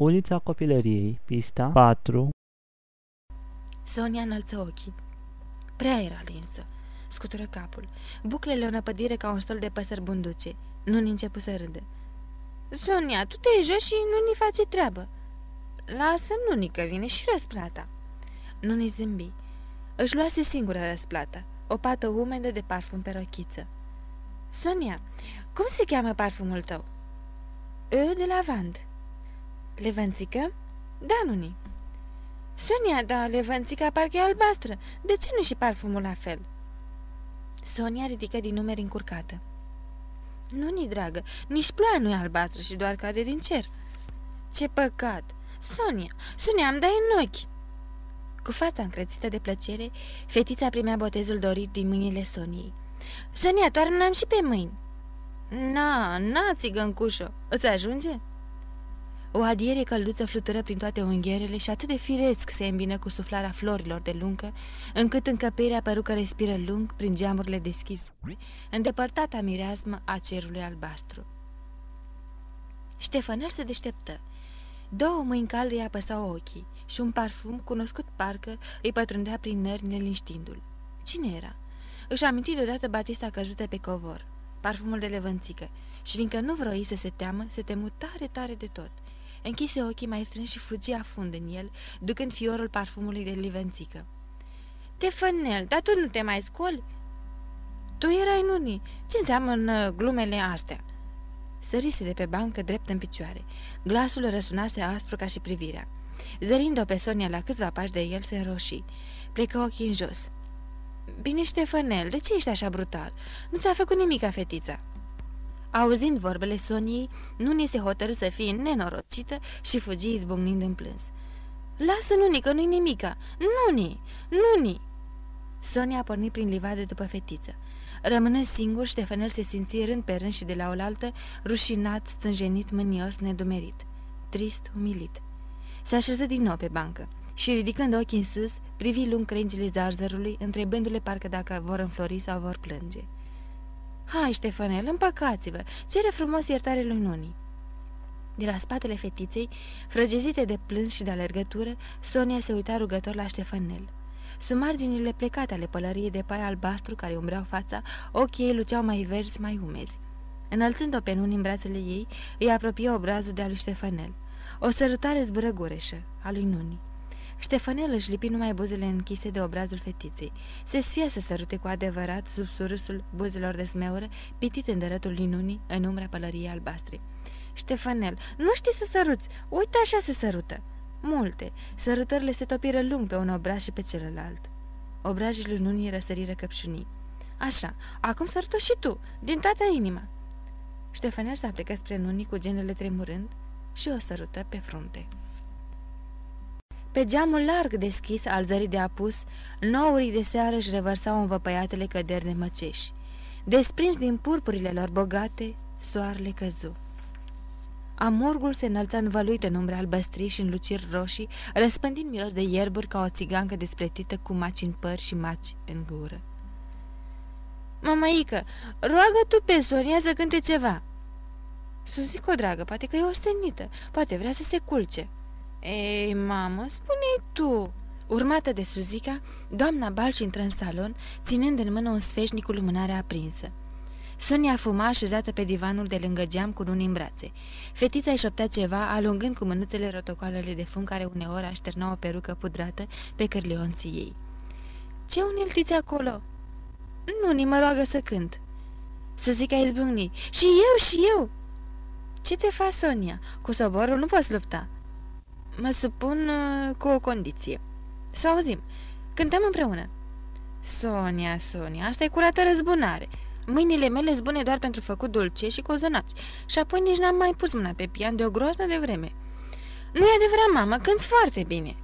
Ulița Copilăriei, pista 4 Sonia înălță ochii. Prea era linsă. Scutură capul. Buclele o năpădire ca un stol de păsări bunduce. Nu-ni începu să râdă. Sonia, tu te jos și nu-ni face treabă. Lasă nu că vine și răsplata. Nu-ni zâmbi. Își luase singură răsplata. O pată umedă de parfum pe rochiță. Sonia, cum se cheamă parfumul tău? Eu de lavand. Levănțică? Da, nuni. Sonia, da, levănțica parcă e albastră. De ce nu și parfumul la fel? Sonia ridică din numeri încurcată. Nu-ni, dragă, nici ploaia nu e albastră și doar cade din cer. Ce păcat! Sonia, Sonia, am dai în ochi! Cu fața încrețită de plăcere, fetița primea botezul dorit din mâinile Soniei. Sonia, toarnă și pe mâini. Na, na, țigăncușo, îți ajunge? O adiere călduță flutură prin toate unghierele și atât de firesc se îmbină cu suflarea florilor de luncă, încât încăperea păru că respiră lung prin geamurile deschise, îndepărtata mireasmă a cerului albastru. Ștefanel se deșteptă. Două mâini calde îi apăsau ochii și un parfum, cunoscut parcă, îi pătrundea prin nări neliniștindu-l. Cine era? Își aminti deodată Batista căzută pe covor, parfumul de levănțică, și fiindcă nu vroi să se teamă, se temu tare, tare de tot. Închise ochii mai strâns și fugi afund în el, ducând fiorul parfumului de livențică. Tefănel, dar tu nu te mai scoli?" Tu erai nuni. Ce înseamnă glumele astea?" Sărise de pe bancă drept în picioare. Glasul răsunase aspru ca și privirea. Zărind-o pe Sonia la câțiva pași de el, se înroși. Plecă ochii în jos. Bine, Ștefanel, de ce ești așa brutal? Nu ți-a făcut nimica fetița." Auzind vorbele Soniei, nu ni se hotărâ să fie nenorocită și fugi izbucnind în plâns. Lasă, Nuni, că nu-i nimica! Nuni! Nuni!" Sonia a pornit prin livade după fetiță. Rămânând singur, Ștefanel se simți rând pe rând și de la oaltă, rușinat, stânjenit, mânios, nedumerit. Trist, umilit. Se așeză din nou pe bancă și, ridicând ochii în sus, privi lung crengile zarzărului, întrebându-le parcă dacă vor înflori sau vor plânge. Hai, Ștefanel, împăcați-vă! Cere frumos iertare lui Nuni!" De la spatele fetiței, frăgezite de plâns și de alergătură, Sonia se uita rugător la Ștefanel. Sub marginile plecate ale pălăriei de pai albastru care umbreau fața, ochii ei luceau mai verzi, mai umezi. Înălțând-o pe Nuni în brațele ei, îi apropie obrazul de a lui Ștefanel. O sărutare zburăgureșă a lui Nuni. Ștefanel își lipi numai buzele închise de obrazul fetiței. Se sfia să sărute cu adevărat sub surâsul buzelor de smeură, pitit în dărătul linunii, în umbra pălăriei albastre. Ștefanel, nu știi să săruți, uite așa se sărută. Multe. Sărutările se topiră lung pe un obraz și pe celălalt. Obrajii lui Nunii răsăriră căpșunii. Așa, acum sărută și tu, din toată inima. Ștefanel s-a plecat spre Nunii cu genele tremurând și o sărută pe frunte. Pe geamul larg deschis al zării de apus, nourii de seară își revărsau învăpăiatele căderi de măceși. Desprins din purpurile lor bogate, soarele căzu. Amurgul se înălța învăluit în umbre albăstrii și în luciri roșii, răspândind miros de ierburi ca o țigancă despletită cu maci în păr și maci în gură. Mamaică, roagă tu pe Sonia să cânte ceva." Suzic o dragă, poate că e ostenită, poate vrea să se culce." Ei, mamă, spune tu!" Urmată de Suzica, doamna Balci intră în salon, ținând în mână un sfeșnic cu lumânarea aprinsă. Sonia fuma așezată pe divanul de lângă geam cu unii în brațe. Fetița îi șoptea ceva, alungând cu mânuțele rotocoalele de fum care uneori așternau o perucă pudrată pe cârlionții ei. Ce uneltiți acolo?" Nu, ni mă roagă să cânt." Suzica izbucni. Și eu, și eu!" Ce te faci, Sonia? Cu soborul nu poți lupta." Mă supun uh, cu o condiție. Să auzim. Cântăm împreună. Sonia, Sonia, asta e curată răzbunare. Mâinile mele zbune doar pentru făcut dulce și cozonați și apoi nici n-am mai pus mâna pe pian de o groază de vreme. Nu e adevărat, mamă, cânti foarte bine."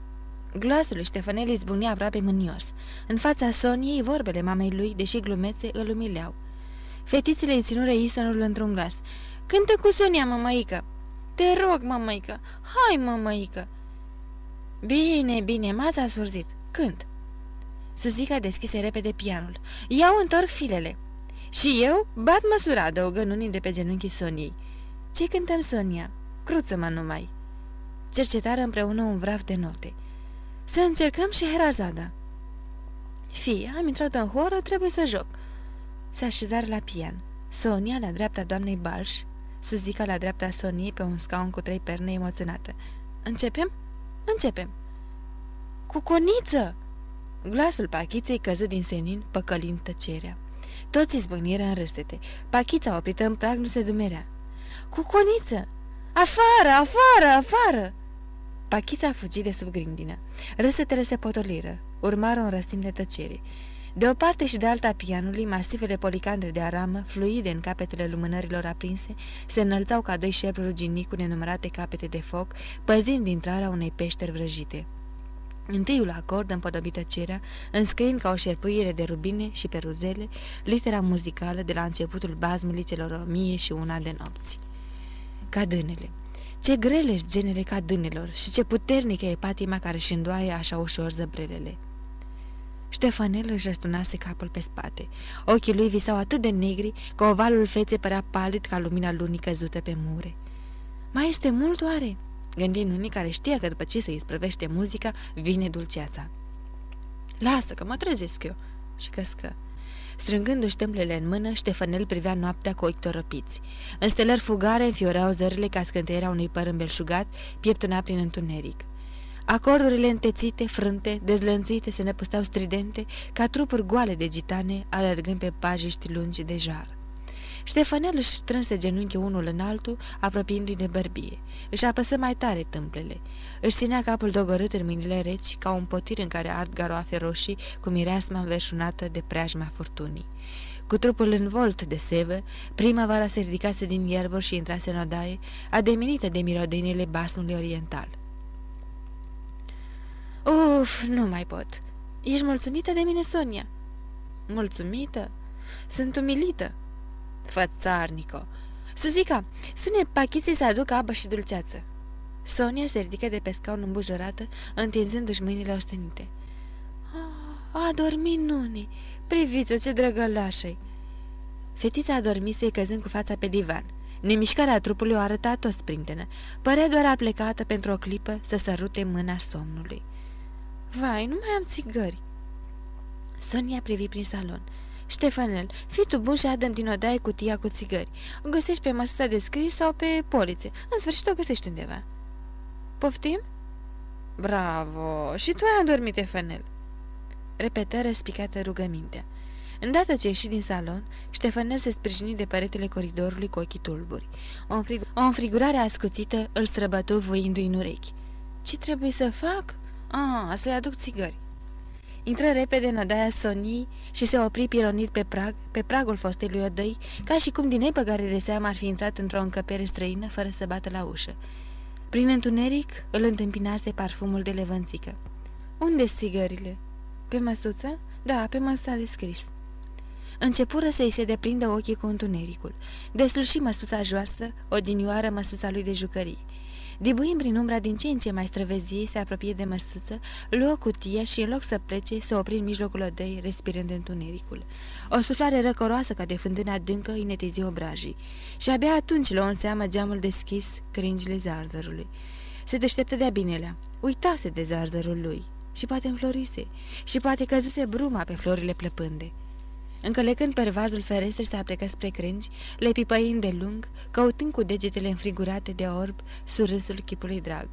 Glasul lui Ștefanel zbunea aproape mânios. În fața Soniei, vorbele mamei lui, deși glumețe, îl umileau. Fetițele îi ținură Isonul într-un glas. Cântă cu Sonia, mămăică!" Te rog, mămăică, hai, mămăică!" Bine, bine, m-ați surzit. Cânt!" Suzica deschise repede pianul. Iau întorc filele." Și eu bat măsura, adăugă nunii de pe genunchii Soniei. Ce cântăm, Sonia? Cruță-mă numai." cercetară împreună un vraf de note. Să încercăm și Herazada. Fie, am intrat în horă, trebuie să joc. Se așezară la pian. Sonia la dreapta doamnei Balș, Suzica la dreapta Soniei pe un scaun cu trei perne emoționată. Începem? Începem. Cu coniță! Glasul pachiței căzut din senin, păcălind tăcerea. Toți izbăgniră în râsete. Pachița oprită în prag nu se dumerea. Cu coniță! Afară, afară, afară! Pachița a fugit de sub grindină. Râsetele se potoliră. Urmară un răstim de tăcere. De o parte și de alta pianului, masivele policandre de aramă, fluide în capetele lumânărilor aprinse, se înălțau ca doi șerpi ruginii cu nenumărate capete de foc, păzind intrarea unei peșteri vrăjite. Întâiul acord împodobită cerea, înscriind ca o șerpuire de rubine și peruzele, litera muzicală de la începutul bazmului celor o mie și una de nopți. Cadânele. Ce grele genele cadânelor și ce puternică e patima care își îndoaie așa ușor zăbrelele. Ștefanel își răstunase capul pe spate. Ochii lui visau atât de negri că ovalul feței părea palid ca lumina lunii căzută pe mure. Mai este mult oare?" gândi unii care știa că după ce se isprăvește muzica, vine dulceața. Lasă că mă trezesc eu!" și căscă. Strângându-și tâmplele în mână, Ștefanel privea noaptea cu ochi toropiți. În stelări fugare înfioreau zările ca scânteiera unui păr îmbelșugat, pieptuna prin întuneric. Acordurile întețite, frânte, dezlănțuite se năpusteau stridente, ca trupuri goale de gitane, alergând pe pajiști lungi de jar. Ștefanel își strânse genunchiul unul în altul, apropiindu-i de bărbie. Își apăsă mai tare tâmplele. Își ținea capul dogorât în mâinile reci, ca un potir în care ard garoafe roșii, cu mireasma înverșunată de preajma furtunii. Cu trupul învolt de sevă, primăvara se ridicase din ierburi și intrase în odaie, ademinită de mirodenile basmului oriental. Uf, nu mai pot. Ești mulțumită de mine, Sonia?" Mulțumită? Sunt umilită." Fățarnico. Suzica, spune pachiții să aducă apă și dulceață." Sonia se ridică de pe scaun îmbujorată, întinzându-și mâinile ostenite. A, a dormit Nuni! Priviți-o, ce drăgălașă Fetița a dormit căzând cu fața pe divan. Nemișcarea trupului o arăta tot sprintenă. Părea doar aplecată pentru o clipă să sărute mâna somnului. Vai, nu mai am țigări. Sonia privi prin salon. Ștefanel, fii tu bun și adăm din odaie cutia cu țigări. O găsești pe măsuța de scris sau pe polițe. În sfârșit o găsești undeva. Poftim? Bravo! Și tu ai adormit, Ștefanel. Repetă răspicată rugămintea. Îndată ce ieși din salon, Ștefanel se sprijini de peretele coridorului cu ochii tulburi. O, înfrig o înfrigurare ascuțită îl străbătu voindu-i în urechi. Ce trebuie să fac?" Ah, să-i aduc țigări." Intră repede în odaia Sonii și se opri pironit pe prag, pe pragul fostei lui Odăi, ca și cum din nepăgare de seamă ar fi intrat într-o încăpere străină fără să bată la ușă. Prin întuneric îl întâmpinase parfumul de levănțică. unde țigările?" Pe măsuță?" Da, pe măsuța de scris." Începură să-i se deprindă ochii cu întunericul. Desluși măsuța joasă, odinioară măsuța lui de jucării. Dibuind prin umbra din ce în ce mai străvezie, se apropie de măsuță, luă cutia și, în loc să plece, se opri în mijlocul odăi, respirând întunericul. O suflare răcoroasă ca de fântână adâncă îi netezi obrajii. Și abia atunci luă în seamă geamul deschis, cringile zarzărului. Se deșteptă de-a binelea. Uitase de zarzărul lui. Și poate înflorise. Și poate căzuse bruma pe florile plăpânde. Încălecând pervazul ferestre se aplecă spre crângi, le pipăind de lung, căutând cu degetele înfrigurate de orb surâsul chipului drag.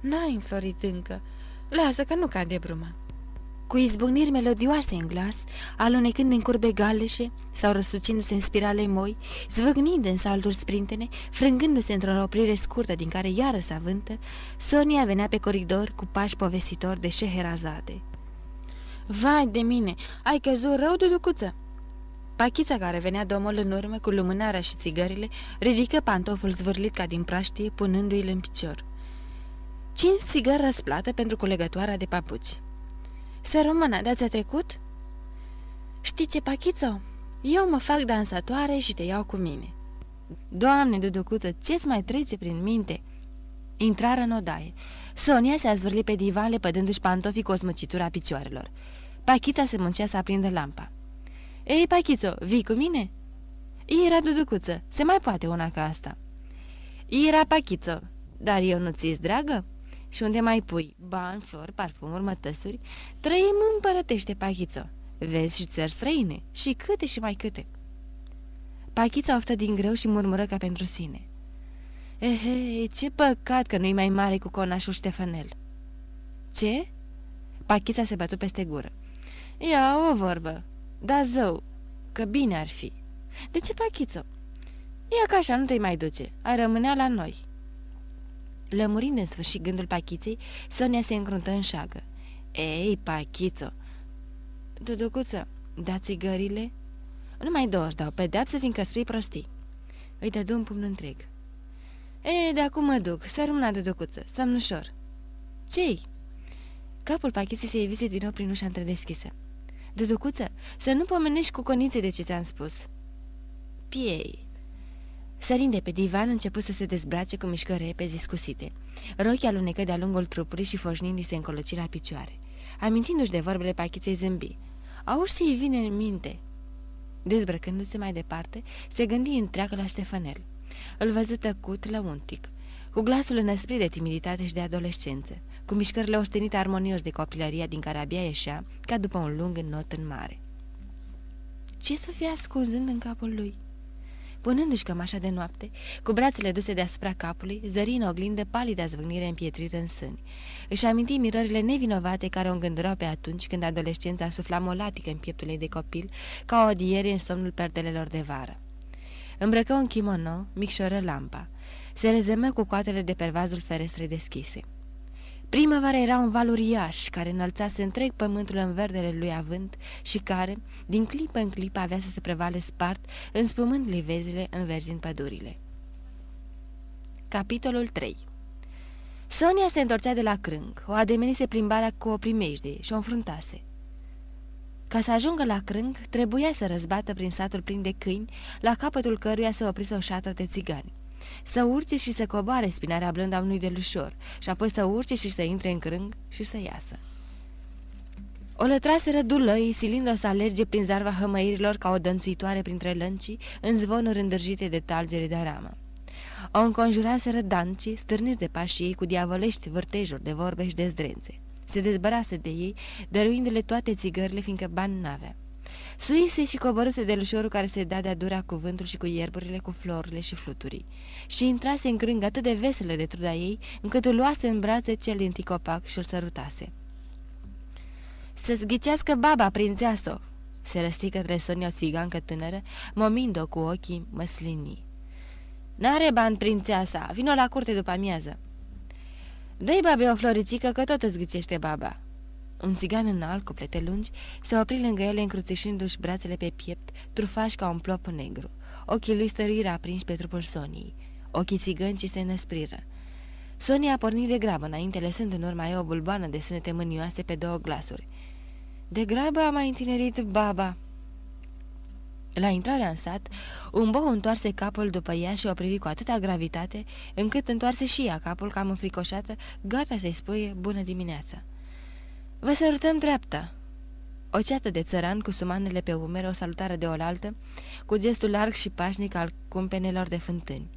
N-ai înflorit încă. Lasă că nu cade bruma. Cu izbucniri melodioase în glas, alunecând în curbe galeșe sau răsucindu-se în spirale moi, zvâgnind în salturi sprintene, frângându-se într-o oprire scurtă din care iară se avântă, Sonia venea pe coridor cu pași povestitori de șeherazade. Vai de mine, ai căzut rău, duducuță!" Pachița care venea domol în urmă cu lumânarea și țigările, ridică pantoful zvârlit ca din praștie, punându-i-l în picior. Cinci țigări răsplată pentru culegătoarea de papuci. Să română, de-ți-a trecut?" Știi ce, Pachițo? Eu mă fac dansatoare și te iau cu mine." Doamne, duducuță, ce-ți mai trece prin minte?" Intrară în odaie. Sonia se-a zvârlit pe divan lepădându-și pantofii cu o smăcitură a picioarelor. Pachița se muncea să aprindă lampa. Ei, Pachițo, vii cu mine?" Era duducuță, se mai poate una ca asta." Era Pachițo, dar eu nu ți dragă?" și unde mai pui bani, flori, parfumuri, mătăsuri, trăim împărătește, Pachițo. Vezi și țări străine, și câte și mai câte. Pachița oftă din greu și murmură ca pentru sine. Ehe, ce păcat că nu-i mai mare cu conașul Ștefanel. Ce? Pachița se bătu peste gură. Ia o vorbă. Da, zău, că bine ar fi. De ce, Pachițo? Ia că așa nu te mai duce. Ai rămânea la noi. Lămurind în sfârșit gândul Pachiței, Sonia se încruntă în șagă. Ei, Pachițo! Duducuță, da țigările? Numai două își dau pedeapsă, fiindcă spui prostii. Îi dădu un pumn întreg. E, de acum mă duc, să rămână duducuță, somnușor. Ce-i? Capul pacheții se evise din nou prin ușa întredeschisă. Duducuță, să nu pomenești cu conițe de ce ți-am spus. Piei. Sărind de pe divan, început să se dezbrace cu mișcări repezi scusite. Rochia alunecă de-a lungul trupului și foșnind se încoloci la picioare. Amintindu-și de vorbele pachiței zâmbi. Auzi ce-i vine în minte? Dezbrăcându-se mai departe, se gândi întreagă la Ștefanel. Îl văzut tăcut la untic, cu glasul înăsprit de timiditate și de adolescență, cu mișcările ostenite armonios de copilăria din care abia ieșea, ca după un lung not în mare. Ce să fie ascunzând în capul lui? Punându-și cămașa de noapte, cu brațele duse deasupra capului, zări în oglindă palida zvâgnire împietrită în sâni. Își aminti mirările nevinovate care o îngândurau pe atunci când adolescența sufla molatică în pieptul ei de copil, ca o odiere în somnul perdelelor de vară. Îmbrăcă un kimono, micșoră lampa. Se rezemă cu coatele de pervazul ferestrei deschise. Primăvara era un val uriaș care înălțase întreg pământul în verdele lui avânt și care, din clipă în clipă, avea să se prevale spart, înspumând livezile, înverzind pădurile. Capitolul 3 Sonia se întorcea de la crâng, o ademenise plimbarea cu o primejde și o înfruntase. Ca să ajungă la crâng, trebuia să răzbată prin satul plin de câini, la capătul căruia se oprise o șatră de țigani să urce și să coboare spinarea blândă a unui delușor și apoi să urce și să intre în crâng și să iasă. O lătraseră dulăi, silindu-o să alerge prin zarva hămăirilor ca o dănțuitoare printre lăncii, în zvonuri îndârjite de talgere de aramă. O înconjuraseră dancii, stârniți de pașii ei cu diavolești vârtejuri de vorbe și de zdrențe. Se dezbărase de ei, dăruindu-le toate țigările, fiindcă bani n-avea. Suise și coborâse de lușorul care se da de-a durea cuvântul și cu ierburile, cu florile și fluturii. Și intrase în crâng atât de veselă de truda ei, încât îl luase în brațe cel din ticopac și îl sărutase. Să-ți ghicească baba, prințeasă!" se răsti către Sonia o țigancă tânără, momind-o cu ochii măslinii. N-are bani, prințeasa, vino la curte după amiază." Dă-i babe o floricică, că tot îți ghicește baba." Un țigan înalt, cu plete lungi, se opri lângă ele încruțișându-și brațele pe piept, trufași ca un plop negru. Ochii lui stăruiră aprinși pe trupul Soniei. Ochii țigăncii se năspriră. Sonia a pornit de grabă înainte, lăsând în urma ei o bulbană de sunete mânioase pe două glasuri. De grabă a mai întinerit baba. La intrarea în sat, un bou întoarse capul după ea și o privi cu atâta gravitate, încât întoarse și ea capul cam înfricoșată, gata să-i spuie bună dimineața. Vă sărutăm dreapta!" O ceată de țăran cu sumanele pe umere, o salutare de oaltă, cu gestul larg și pașnic al cumpenelor de fântâni.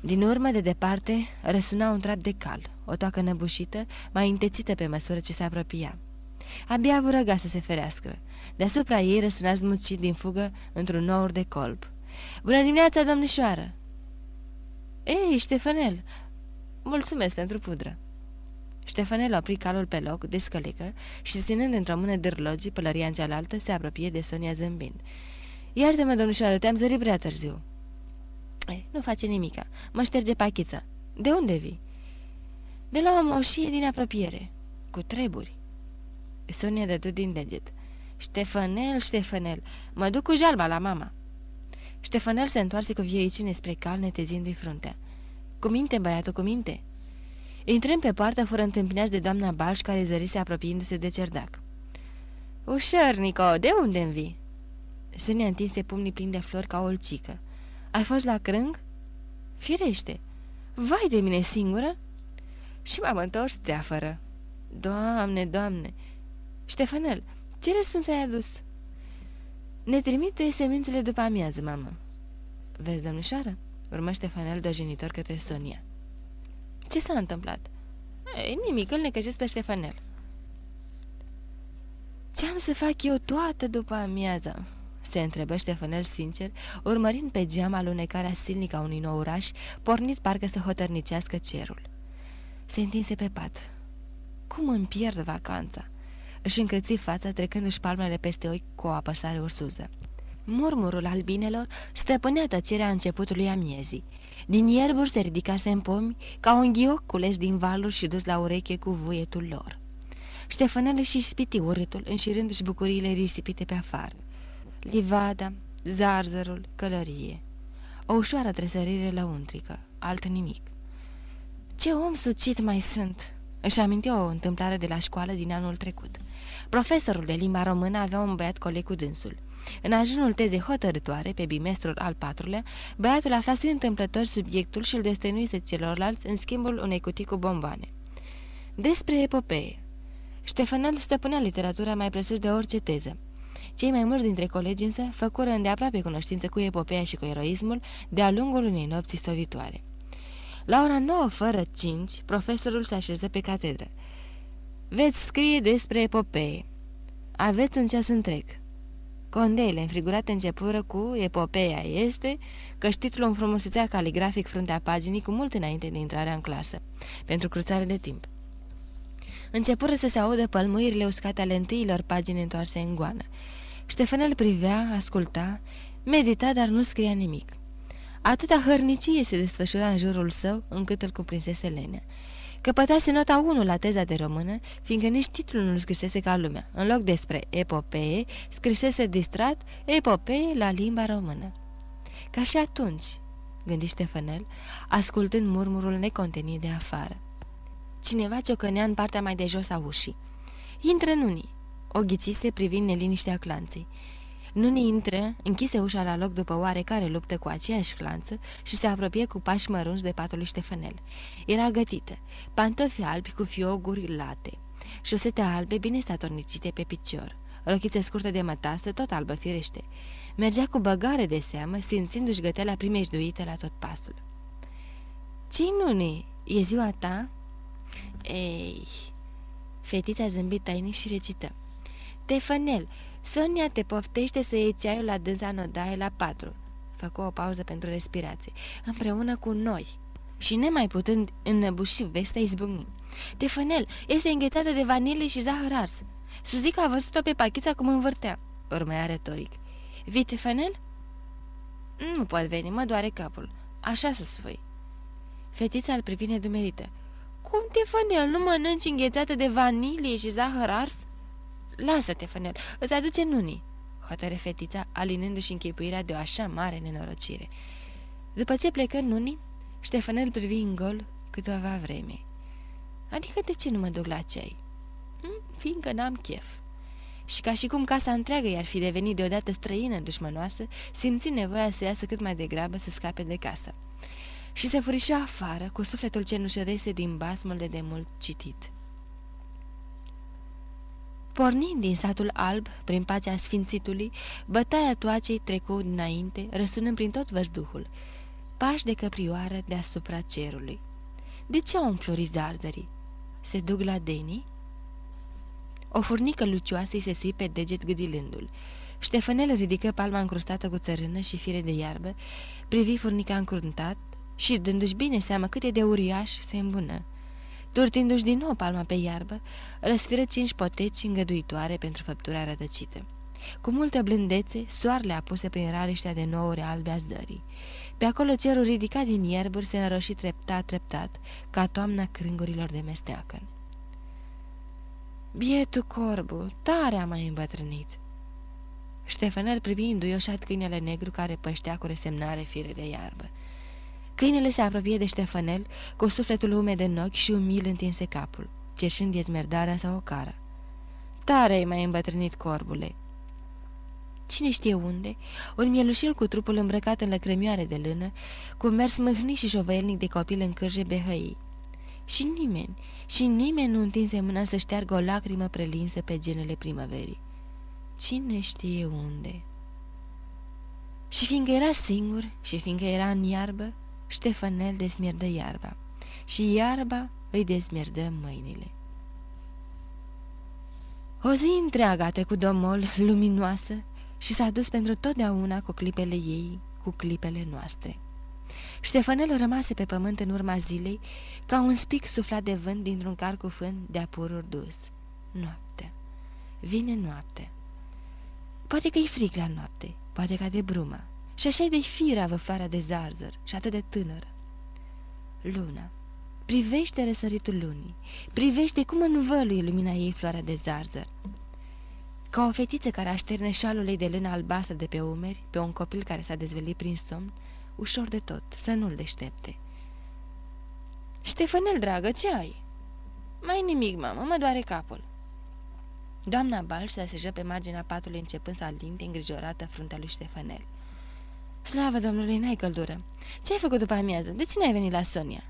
Din urmă, de departe, răsuna un trap de cal, o toacă năbușită, mai întețită pe măsură ce se apropia. Abia vurăga să se ferească. Deasupra ei răsuna zmucit din fugă într-un nour de colb. Bună dimineața, domnișoară!" Ei, Ștefanel, mulțumesc pentru pudră!" Ștefanel opri calul pe loc, descălică și, ținând într-o mână dârlogii pălăria în cealaltă, se apropie de Sonia zâmbind. Iartă-mă, domnișoară, te-am zărit prea târziu." Ei, nu face nimica. Mă șterge pachița. De unde vii?" De la o moșie din apropiere. Cu treburi." Sonia dădu din deget. Ștefanel, Ștefanel, mă duc cu jalba la mama." Ștefanel se întoarse cu vieiciune spre cal, netezindu-i fruntea. Cu minte, băiatul, cu minte." Intrăm pe poartă fără întâmpinați de doamna Balș, care zărise apropiindu-se de cerdac. Ușor, Nico, de unde învii?" Sonia întinse pumnii plini de flori ca o ulcică. Ai fost la crâng?" Firește! Vai de mine singură?" Și m-am întors teafără." Doamne, doamne! Ștefanel, ce răspuns ai adus?" Ne trimite semințele după amiază, mamă." Vezi, domnișoară?" urmă Ștefanel de genitor către Sonia. Ce s-a întâmplat?" E, nimic, îl necăjesc pe Ștefanel. Ce-am să fac eu toată după amiază?" se întrebă Ștefanel sincer, urmărind pe geam alunecarea silnică a unui nou oraș, pornit parcă să hotărnicească cerul. Se întinse pe pat. Cum îmi pierd vacanța?" Își încălți fața, trecându-și palmele peste ochi cu o apăsare ursuză. Murmurul albinelor stăpânea tăcerea începutului amiezii. Din ierburi se ridicase în pomi, ca un ghioc cules din valuri și dus la ureche cu vuietul lor. Ștefanel și spiti urâtul, înșirându-și bucuriile risipite pe afară. Livada, zarzărul, călărie. O ușoară tresărire lăuntrică, alt nimic. Ce om sucit mai sunt!" Își aminti o întâmplare de la școală din anul trecut. Profesorul de limba română avea un băiat coleg cu dânsul. În ajunul tezei hotărătoare, pe bimestrul al patrulea, băiatul aflase întâmplător subiectul și îl destăinuise celorlalți în schimbul unei cutii cu bomboane. Despre epopee. Ștefanel stăpânea literatura mai presus de orice teză. Cei mai mulți dintre colegi însă făcură îndeaproape cunoștință cu epopeea și cu eroismul de-a lungul unei nopți stovitoare. La ora 9 fără 5, profesorul se așeză pe catedră. Veți scrie despre epopee. Aveți un ceas întreg. Condeile înfrigurate începură cu Epopeea este, că titlul înfrumusețea caligrafic fruntea paginii cu mult înainte de intrarea în clasă, pentru cruțare de timp. Începură să se audă pălmuirile uscate ale întâilor pagini întoarse în goană. Ștefanel privea, asculta, medita, dar nu scria nimic. Atâta hărnicie se desfășura în jurul său, încât îl cuprinsese lenea. Căpătase nota 1 la teza de română, fiindcă nici titlul nu scrisese ca lumea. În loc despre epopee, scrisese distrat epopee la limba română. Ca și atunci, gândi Ștefanel, ascultând murmurul necontenit de afară. Cineva ciocănea în partea mai de jos a ușii. Intră nunii. O ghicise privind neliniștea clanței. Nuni intră, închise ușa la loc după oarecare luptă cu aceeași clanță și se apropie cu pași mărunți de patul lui Ștefanel. Era gătită, pantofi albi cu fioguri late, șosete albe bine statornicite pe picior, rochițe scurte de mătasă, tot albă firește. Mergea cu băgare de seamă, simțindu-și gătela primejduită la tot pasul. Ce-i, Nuni? E ziua ta?" Ei... Fetița zâmbit tainic și recită. Tefanel, Sonia te poftește să iei ceaiul la dânsa în odaie la patru. Făcu o pauză pentru respirație. Împreună cu noi. Și nemai putând înnăbuși vestea izbucni. Tefanel, este înghețată de vanilie și zahăr ars. Suzica a văzut-o pe pachița cum învârtea. Urmea retoric. Vii, Tefanel? Nu pot veni, mă doare capul. Așa să sfâi. Fetița îl privi nedumerită. Cum, Tefanel, nu mănânci înghețată de vanilie și zahăr ars? Lasă-te, Fănel, îți aduce nunii, hotără fetița, alinându-și închipuirea de o așa mare nenorocire. După ce plecă nunii, Ștefanel privi în gol câteva vreme. Adică de ce nu mă duc la cei? Hm, fiindcă n-am chef. Și ca și cum casa întreagă i-ar fi devenit deodată străină dușmănoasă, simți nevoia să iasă cât mai degrabă să scape de casă. Și se furișa afară, cu sufletul ce nu ședese din basmul de demult citit. Pornind din satul alb, prin pacea sfințitului, bătaia toacei trecu înainte, răsunând prin tot văzduhul. Pași de căprioară deasupra cerului. De ce au înflorit zarzării? Se duc la Deni? O furnică lucioasă îi se sui pe deget gâdilându-l. Ștefanel ridică palma încrustată cu țărână și fire de iarbă, privi furnica încruntat și, dându-și bine seama cât e de uriaș, se îmbună. Turtindu-și din nou palma pe iarbă, răsfiră cinci poteci îngăduitoare pentru făptura rătăcită. Cu multă blândețe, soarele apuse prin rariștea de nouri albe a zării. Pe acolo cerul ridicat din ierburi se năroși treptat, treptat, ca toamna crângurilor de mesteacă. Bietul corbu, tare a mai îmbătrânit. Ștefanel privindu-i oșat câinele negru care păștea cu resemnare fire de iarbă. Câinele se apropie de Ștefanel, cu sufletul umed în ochi și umil întinse capul, cerșând ezmerdarea sau o cara. Tare ai mai îmbătrânit corbule!" Cine știe unde, un mielușil cu trupul îmbrăcat în lăcrămioare de lână, cu mers mâhnit și șovăielnic de copil în cârje behăii. Și nimeni, și nimeni nu întinse mâna să șteargă o lacrimă prelinsă pe genele primăverii. Cine știe unde? Și fiindcă era singur și fiindcă era în iarbă, Ștefanel desmierdă iarba. Și iarba îi dezmierdă mâinile. O zi întreagă a trecut domol, luminoasă, și s-a dus pentru totdeauna cu clipele ei, cu clipele noastre. Ștefanel rămase pe pământ în urma zilei, ca un spic suflat de vânt dintr-un car cu fân de apururi dus. Noapte. Vine noapte. Poate că-i frig la noapte, poate ca de bruma. Și așa de firavă floarea de zarzăr și atât de tânără. Luna. Privește răsăritul lunii. Privește cum învăluie lumina ei floarea de zarzăr. Ca o fetiță care așterne șalul ei de lână albastră de pe umeri, pe un copil care s-a dezvelit prin somn, ușor de tot, să nu-l deștepte. Ștefanel, dragă, ce ai?" Mai nimic, mamă, mă doare capul." Doamna Balș se asejă pe marginea patului începând să alinte îngrijorată fruntea lui Ștefanel. Slavă Domnului, n-ai căldură. Ce ai făcut după amiază? De ce n-ai venit la Sonia?"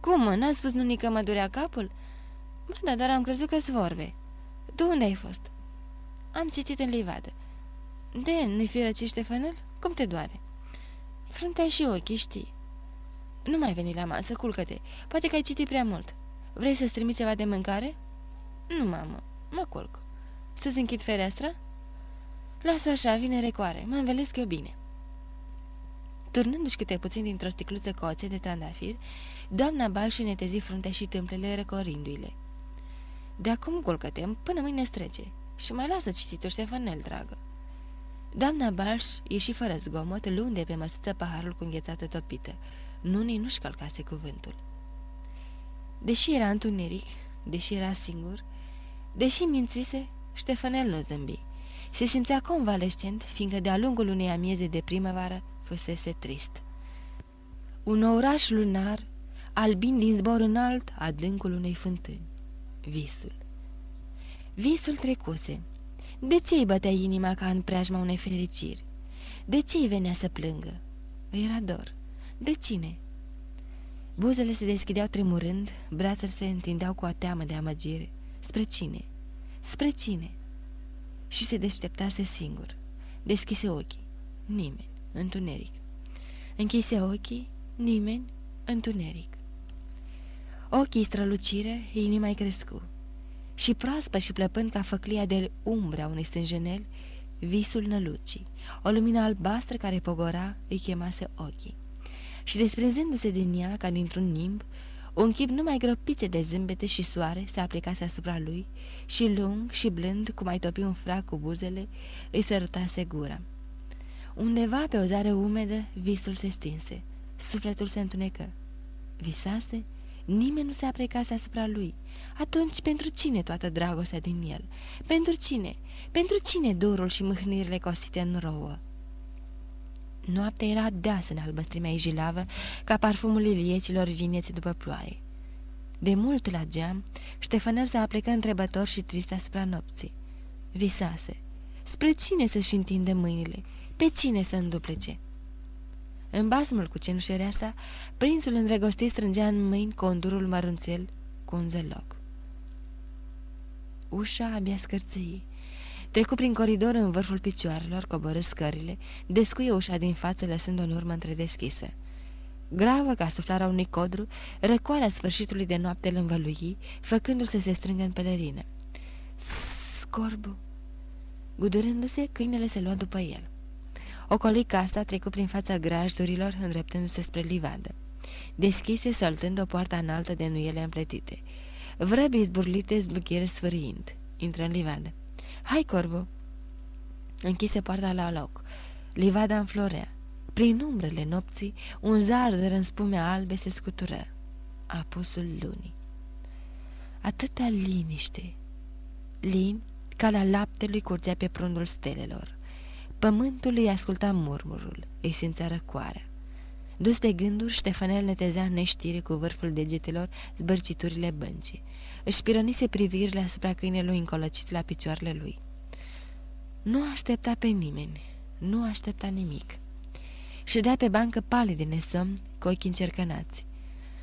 Cum, mă, n-a spus nunic că mă durea capul?" Ba da, dar am crezut că-s vorbe." Tu unde ai fost?" Am citit în livadă." De, nu-i fi răci, Ștefanel? Cum te doare?" Fruntea și ochii, știi." Nu mai veni la masă, culcă-te. Poate că ai citit prea mult. Vrei să-ți trimiți ceva de mâncare?" Nu, mamă, mă culc. Să-ți închid fereastra?" Lasă așa, vine recoare, mă învelesc eu bine." Turnându-și câte puțin dintr-o sticluță cu oțet de trandafir, doamna Balș netezi fruntea și tâmplele recorindu-i-le. De acum culcă-te, până mâine strece și mai lasă cititul Ștefanel, dragă." Doamna Balș ieși fără zgomot, lunde pe măsuță paharul cu înghețată topită. Nunii nu-și călcase cuvântul. Deși era întuneric, deși era singur, deși mințise, Ștefanel nu zâmbi. Se simțea convalescent, fiindcă de-a lungul unei amieze de primăvară fusese trist. Un oraș lunar, albin din zbor înalt, adâncul unei fântâni. Visul. Visul trecuse. De ce îi bătea inima ca în preajma unei fericiri? De ce îi venea să plângă? Era dor. De cine? Buzele se deschideau tremurând, brațele se întindeau cu o teamă de amăgire. Spre cine? Spre cine? Și se deșteptase singur. Deschise ochii. Nimeni. Întuneric. Închise ochii. Nimeni. Întuneric. Ochii strălucire, inima-i crescu. Și proaspă și plăpând ca făclia de umbra unei stânjeneli, visul nălucii, o lumină albastră care pogora, îi chemase ochii. Și desprinzându-se din ea ca dintr-un nimb, un chip numai grăpite de zâmbete și soare se aplicase asupra lui și lung și blând, cum ai topi un frac cu buzele, îi sărutase gura. Undeva pe o zare umedă, visul se stinse, sufletul se întunecă. Visase? Nimeni nu se aprecase asupra lui. Atunci, pentru cine toată dragostea din el? Pentru cine? Pentru cine dorul și mâhnirile cosite în rouă? Noaptea era deasă în albăstrimea ijilavă, ca parfumul ilieților vineți după ploaie. De mult la geam, Ștefanel se aplecă întrebător și trist asupra nopții. Visase. Spre cine să-și întinde mâinile? Pe cine să înduplece? În basmul cu cenușerea sa, prințul îndrăgostit strângea în mâini condurul mărunțel cu un zeloc. Ușa abia scârțâi. Trecu prin coridor în vârful picioarelor, coborâ scările, descuie ușa din față, lăsând-o în urmă întredeschisă. Gravă ca suflarea unui codru, răcoarea sfârșitului de noapte îl învălui, făcându-l să se strângă în pelerină. Scorbu! Gudurându-se, câinele se lua după el. Ocoli casa, trecu prin fața grajdurilor, îndreptându-se spre livadă. Deschise, saltând o poartă înaltă de nuiele împletite. Vrăbii zburlite zbuchire sfâriind. Intră în livadă. Hai, corvo!" Închise poarta la loc. Livada înflorea. Prin umbrele nopții, un zardăr în spume albe se scutură. Apusul lunii. Atâta liniște. Lin, ca la laptelui curgea pe prundul stelelor. Pământul îi asculta murmurul, îi simțea răcoarea. Dus pe gânduri, Ștefanel netezea neștire cu vârful degetelor zbărciturile băncii. Își pironise privirile asupra câinelui încolăcit la picioarele lui. Nu aștepta pe nimeni, nu aștepta nimic. Ședea pe bancă palid de nesomn, cu ochii încercănați.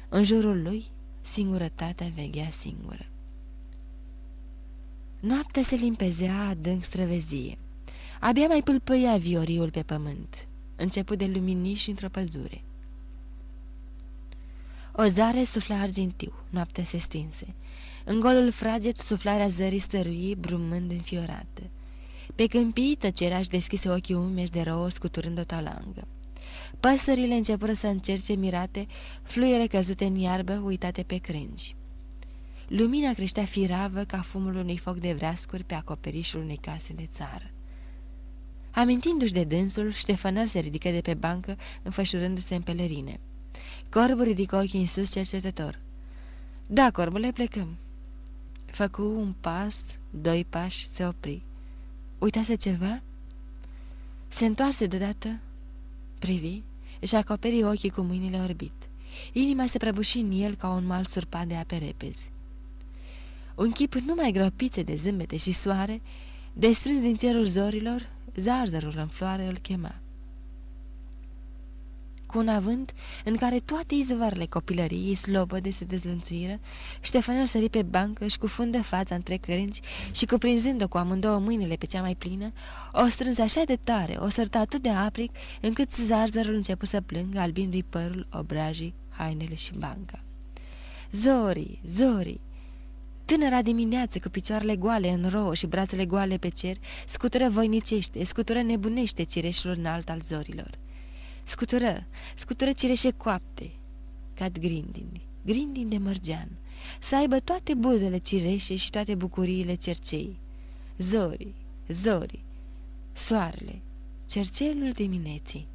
În jurul lui, singurătatea veghea singură. Noaptea se limpezea adânc străvezie. Abia mai pâlpăia vioriul pe pământ, început de luminiși într-o pădure. O zare sufla argintiu, noaptea se stinse. În golul fraget, suflarea zării stărui, brumând înfiorată. Pe câmpii, tăcerea-și deschise ochii umezi de rouă, scuturând o talangă. Păsările începură să încerce mirate, fluiere căzute în iarbă, uitate pe crângi. Lumina creștea firavă ca fumul unui foc de vreascuri pe acoperișul unei case de țară. Amintindu-și de dânsul, Ștefănăr se ridică de pe bancă, înfășurându-se în pelerine. Corbul ridică ochii în sus cercetător. Da, corbule, plecăm." Făcu un pas, doi pași, se opri. Uitase ceva? Se întoarse deodată, privi, și acoperi ochii cu mâinile orbit. Inima se prăbuși în el ca un mal surpat de ape repezi. Un chip numai gropițe de zâmbete și soare, desprins din cerul zorilor, zarzărul în floare îl chema cu un avânt în care toate izvoarele copilăriei slobăde se dezlănțuiră, Ștefan sări pe bancă, și cufundă fața între cărânci și, cuprinzând-o cu amândouă mâinile pe cea mai plină, o strânse așa de tare, o sărtă atât de apric, încât zarzărul începu să plângă, albindu-i părul, obrajii, hainele și banca. Zori, Zori! Tânăra dimineață, cu picioarele goale în rouă și brațele goale pe cer, scutură voinicește, scutură nebunește cireșul înalt al zorilor. Scutură, scutură cireșe coapte, cad grindini, grindini de mărgean, să aibă toate buzele cireșe și toate bucuriile cercei. Zori, zori, soarele, cercelul dimineții.